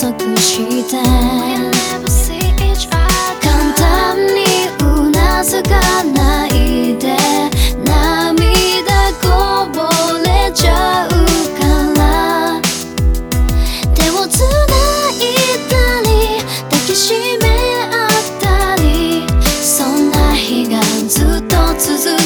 束して簡単にうなずかないで涙こぼれちゃうから。手をつないだり抱きしめ合ったり。そんな日がずっと続く。